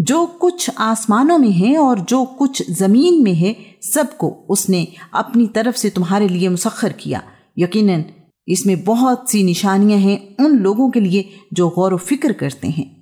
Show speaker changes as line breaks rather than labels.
जो कुछ आसमानों में है और जो कुछ ज़मीन में है, सबको उसने अपनी तरफ़ से तुम्हारे लिए मुसखर किया। यकीनन, इसमें बहुत सी निशानियाँ हैं उन लोगों के लिए जो गौर व फ़िक्र करते हैं।